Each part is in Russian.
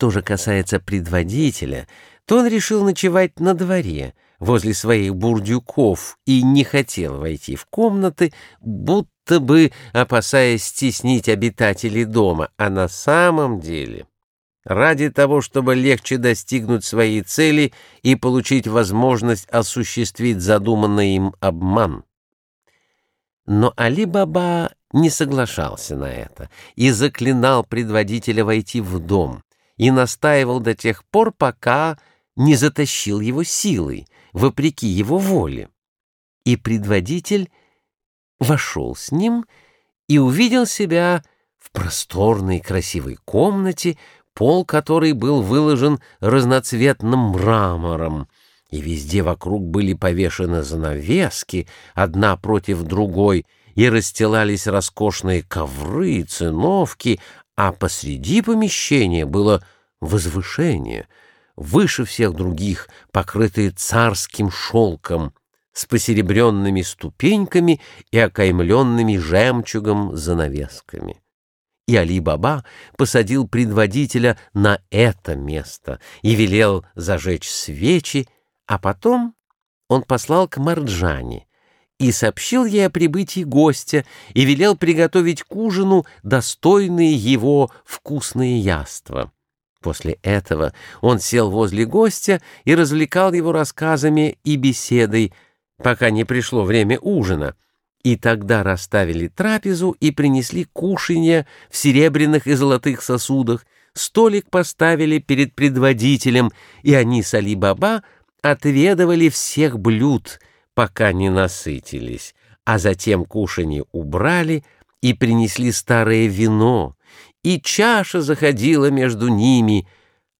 Что же касается предводителя, то он решил ночевать на дворе, возле своих бурдюков, и не хотел войти в комнаты, будто бы опасаясь стеснить обитателей дома, а на самом деле ради того, чтобы легче достигнуть своей цели и получить возможность осуществить задуманный им обман. Но Али-Баба не соглашался на это и заклинал предводителя войти в дом и настаивал до тех пор, пока не затащил его силой, вопреки его воле. И предводитель вошел с ним и увидел себя в просторной красивой комнате, пол которой был выложен разноцветным мрамором, и везде вокруг были повешены занавески, одна против другой, и расстилались роскошные ковры, циновки, а посреди помещения было возвышение, выше всех других, покрытое царским шелком, с посеребренными ступеньками и окаймленными жемчугом занавесками. И Али-Баба посадил предводителя на это место и велел зажечь свечи, а потом он послал к Марджане и сообщил ей о прибытии гостя и велел приготовить к ужину достойные его вкусные яства. После этого он сел возле гостя и развлекал его рассказами и беседой, пока не пришло время ужина — и тогда расставили трапезу и принесли кушанье в серебряных и золотых сосудах, столик поставили перед предводителем, и они с Али-Баба отведывали всех блюд, пока не насытились, а затем кушанье убрали и принесли старое вино, и чаша заходила между ними,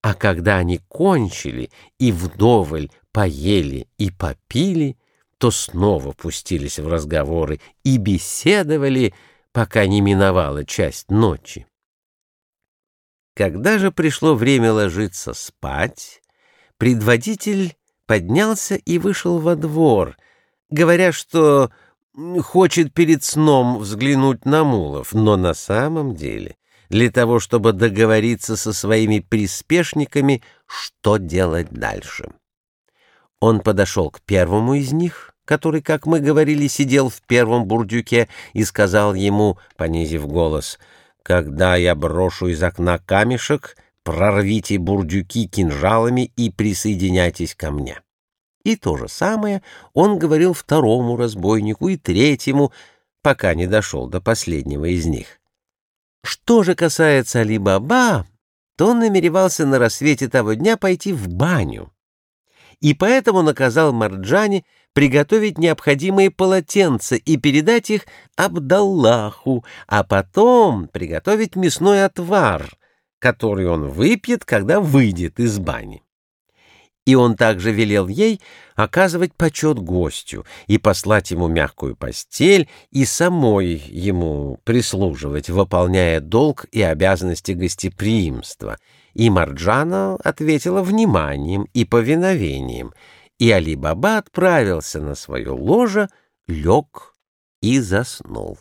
а когда они кончили и вдоволь поели и попили, то снова пустились в разговоры и беседовали, пока не миновала часть ночи. Когда же пришло время ложиться спать, предводитель поднялся и вышел во двор, говоря, что хочет перед сном взглянуть на мулов, но на самом деле для того, чтобы договориться со своими приспешниками, что делать дальше. Он подошел к первому из них, который, как мы говорили, сидел в первом бурдюке, и сказал ему, понизив голос, «Когда я брошу из окна камешек, прорвите бурдюки кинжалами и присоединяйтесь ко мне». И то же самое он говорил второму разбойнику и третьему, пока не дошел до последнего из них. Что же касается Али-Баба, то он намеревался на рассвете того дня пойти в баню и поэтому наказал Марджане приготовить необходимые полотенца и передать их Абдаллаху, а потом приготовить мясной отвар, который он выпьет, когда выйдет из бани. И он также велел ей оказывать почет гостю и послать ему мягкую постель и самой ему прислуживать, выполняя долг и обязанности гостеприимства — и Марджана ответила вниманием и повиновением, и Али-Баба отправился на свое ложе, лег и заснул.